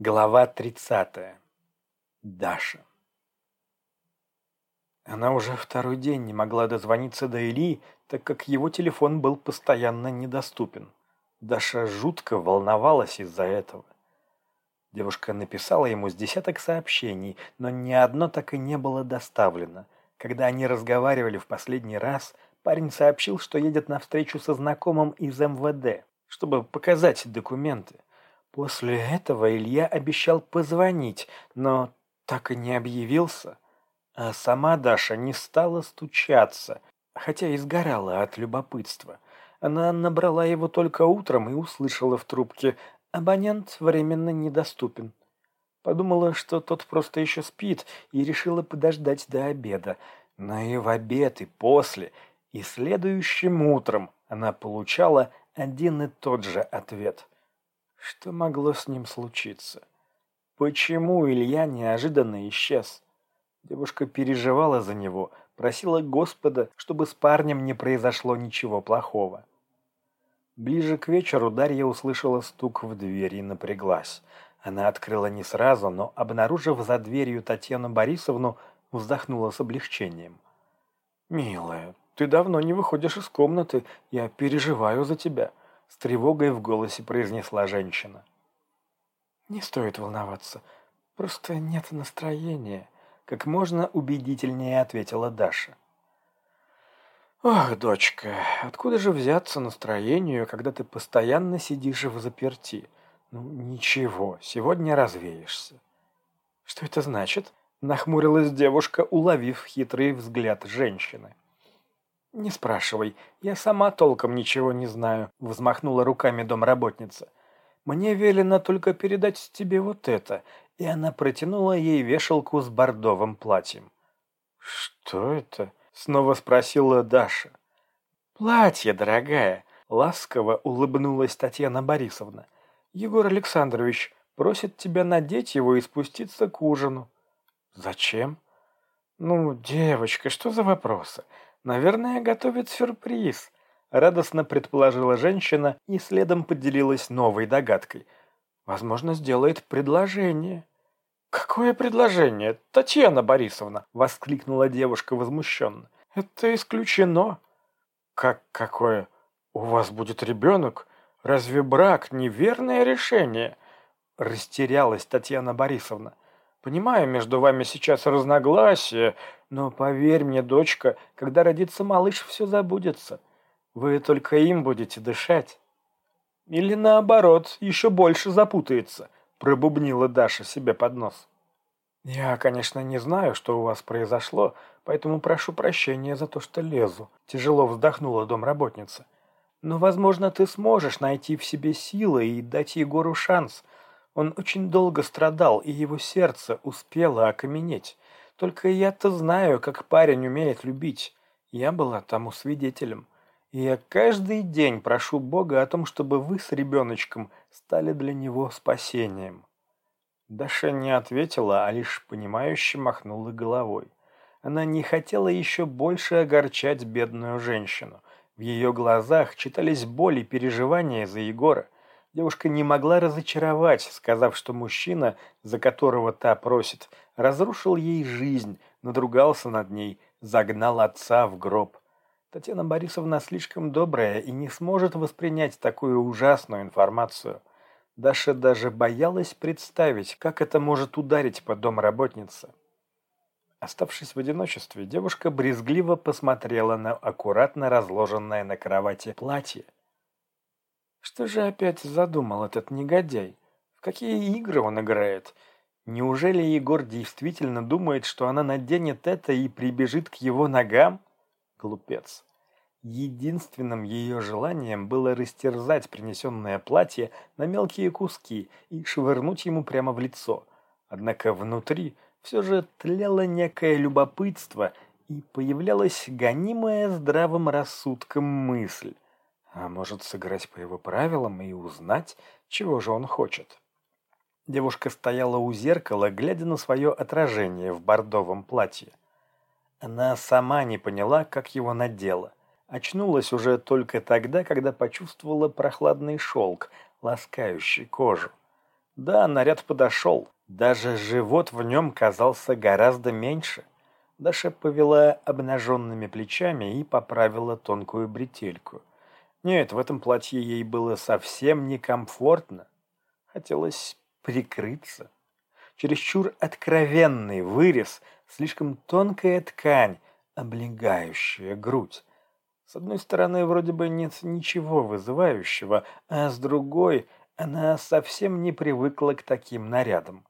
Глава 30. Даша. Она уже второй день не могла дозвониться до Ильи, так как его телефон был постоянно недоступен. Даша жутко волновалась из-за этого. Девушка написала ему с десяток сообщений, но ни одно так и не было доставлено. Когда они разговаривали в последний раз, парень сообщил, что едет на встречу со знакомым из МВД, чтобы показать документы. После этого Илья обещал позвонить, но так и не объявился. А сама Даша не стала стучаться, хотя и сгорала от любопытства. Она набрала его только утром и услышала в трубке «Абонент временно недоступен». Подумала, что тот просто еще спит, и решила подождать до обеда. Но и в обед, и после, и следующим утром она получала один и тот же ответ – что могло с ним случиться? Почему Илья неожиданно исчез? Девушка переживала за него, просила Господа, чтобы с парнем не произошло ничего плохого. Ближе к вечеру Дарья услышала стук в дверь и напряглась. Она открыла не сразу, но, обнаружив за дверью Татьяну Борисовну, вздохнула с облегчением. «Милая, ты давно не выходишь из комнаты, я переживаю за тебя», с тревогой в голосе произнесла женщина. «Не стоит волноваться, просто нет настроения», — как можно убедительнее ответила Даша. «Ох, дочка, откуда же взяться настроению, когда ты постоянно сидишь в заперти? Ну, ничего, сегодня развеешься». «Что это значит?» — нахмурилась девушка, уловив хитрый взгляд женщины. «Не спрашивай, я сама толком ничего не знаю», — взмахнула руками домработница. «Мне велено только передать тебе вот это», и она протянула ей вешалку с бордовым платьем. «Что это?» — снова спросила Даша. «Платье, дорогая», — ласково улыбнулась Татьяна Борисовна. «Егор Александрович просит тебя надеть его и спуститься к ужину». «Зачем?» «Ну, девочка, что за вопросы? «Наверное, готовит сюрприз», — радостно предположила женщина и следом поделилась новой догадкой. «Возможно, сделает предложение». «Какое предложение, Татьяна Борисовна?» — воскликнула девушка возмущенно. «Это исключено». «Как какое? У вас будет ребенок? Разве брак неверное решение?» Растерялась Татьяна Борисовна. Понимаю, между вами сейчас разногласия, но поверь мне, дочка, когда родится малыш, все забудется. Вы только им будете дышать. Или наоборот, еще больше запутается, пробубнила Даша себе под нос. Я, конечно, не знаю, что у вас произошло, поэтому прошу прощения за то, что лезу, тяжело вздохнула домработница. Но, возможно, ты сможешь найти в себе силы и дать Егору шанс – он очень долго страдал, и его сердце успело окаменеть. Только я-то знаю, как парень умеет любить. Я была тому свидетелем. И я каждый день прошу Бога о том, чтобы вы с ребеночком стали для него спасением». Даша не ответила, а лишь понимающе махнула головой. Она не хотела еще больше огорчать бедную женщину. В ее глазах читались боль и переживания за Егора. Девушка не могла разочаровать, сказав, что мужчина, за которого та просит, разрушил ей жизнь, надругался над ней, загнал отца в гроб. Татьяна Борисовна слишком добрая и не сможет воспринять такую ужасную информацию. Даша даже боялась представить, как это может ударить по домработнице. Оставшись в одиночестве, девушка брезгливо посмотрела на аккуратно разложенное на кровати платье. Что же опять задумал этот негодяй? В какие игры он играет? Неужели Егор действительно думает, что она наденет это и прибежит к его ногам? Глупец. Единственным ее желанием было растерзать принесенное платье на мелкие куски и швырнуть ему прямо в лицо. Однако внутри все же тлело некое любопытство и появлялась гонимая здравым рассудком мысль. А может сыграть по его правилам и узнать, чего же он хочет. Девушка стояла у зеркала, глядя на свое отражение в бордовом платье. Она сама не поняла, как его надела. Очнулась уже только тогда, когда почувствовала прохладный шелк, ласкающий кожу. Да, наряд подошел. Даже живот в нем казался гораздо меньше. Даша повела обнаженными плечами и поправила тонкую бретельку. Нет, в этом платье ей было совсем некомфортно. Хотелось прикрыться. Чересчур откровенный вырез, слишком тонкая ткань, облегающая грудь. С одной стороны, вроде бы нет ничего вызывающего, а с другой, она совсем не привыкла к таким нарядам.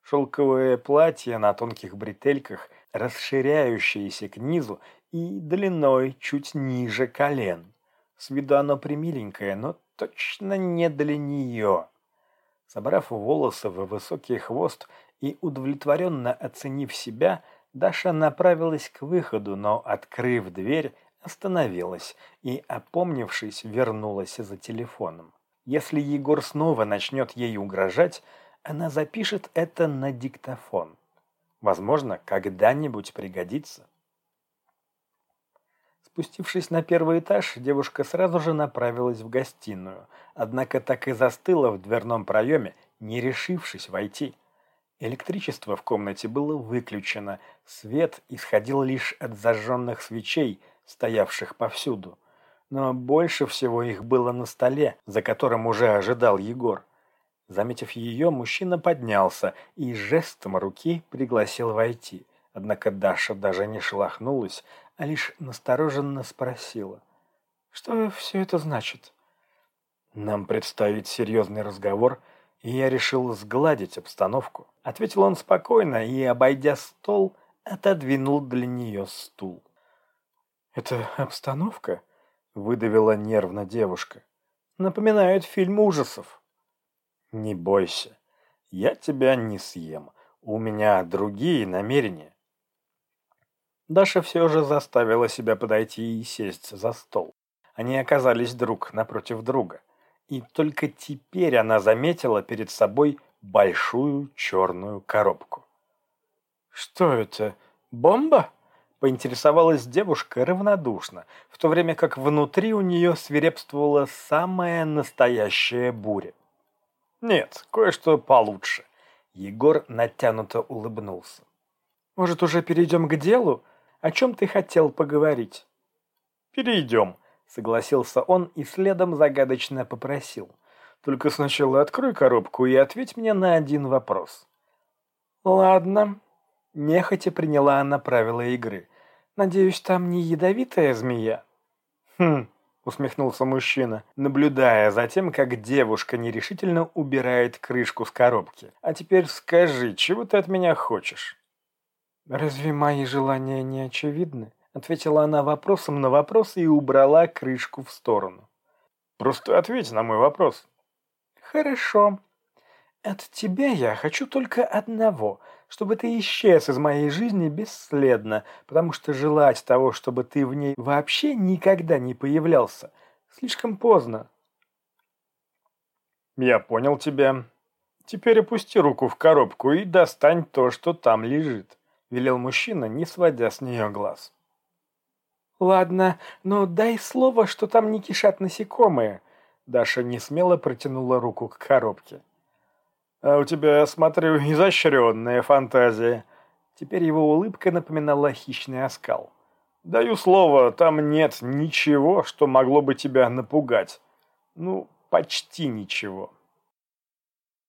Шелковое платье на тонких бретельках, расширяющееся к низу и длиной чуть ниже колен. С виду оно примиленькое, но точно не для нее. Собрав волосы в высокий хвост и удовлетворенно оценив себя, Даша направилась к выходу, но, открыв дверь, остановилась и, опомнившись, вернулась за телефоном. Если Егор снова начнет ей угрожать, она запишет это на диктофон. Возможно, когда-нибудь пригодится. Спустившись на первый этаж, девушка сразу же направилась в гостиную, однако так и застыла в дверном проеме, не решившись войти. Электричество в комнате было выключено, свет исходил лишь от зажженных свечей, стоявших повсюду но больше всего их было на столе, за которым уже ожидал Егор. Заметив ее, мужчина поднялся и жестом руки пригласил войти. Однако Даша даже не шелохнулась, а лишь настороженно спросила. «Что все это значит?» «Нам предстоит серьезный разговор, и я решил сгладить обстановку», — ответил он спокойно и, обойдя стол, отодвинул для нее стул. «Это обстановка?» выдавила нервно девушка. Напоминает фильм ужасов. Не бойся, я тебя не съем. У меня другие намерения. Даша все же заставила себя подойти и сесть за стол. Они оказались друг напротив друга. И только теперь она заметила перед собой большую черную коробку. «Что это? Бомба?» Поинтересовалась девушка равнодушно, в то время как внутри у нее свирепствовала самая настоящая буря. «Нет, кое-что получше». Егор натянуто улыбнулся. «Может, уже перейдем к делу? О чем ты хотел поговорить?» «Перейдем», — согласился он и следом загадочно попросил. «Только сначала открой коробку и ответь мне на один вопрос». «Ладно», Нехотя приняла она правила игры. «Надеюсь, там не ядовитая змея?» «Хм», — усмехнулся мужчина, наблюдая за тем, как девушка нерешительно убирает крышку с коробки. «А теперь скажи, чего ты от меня хочешь?» «Разве мои желания не очевидны?» Ответила она вопросом на вопрос и убрала крышку в сторону. «Просто ответь на мой вопрос». «Хорошо. От тебя я хочу только одного — чтобы ты исчез из моей жизни бесследно, потому что желать того, чтобы ты в ней вообще никогда не появлялся, слишком поздно. Я понял тебя. Теперь опусти руку в коробку и достань то, что там лежит, велел мужчина, не сводя с нее глаз. Ладно, но дай слово, что там не кишат насекомые. Даша не смело протянула руку к коробке. А у тебя, смотрю, изощренная фантазия. Теперь его улыбка напоминала хищный оскал. Даю слово, там нет ничего, что могло бы тебя напугать. Ну, почти ничего.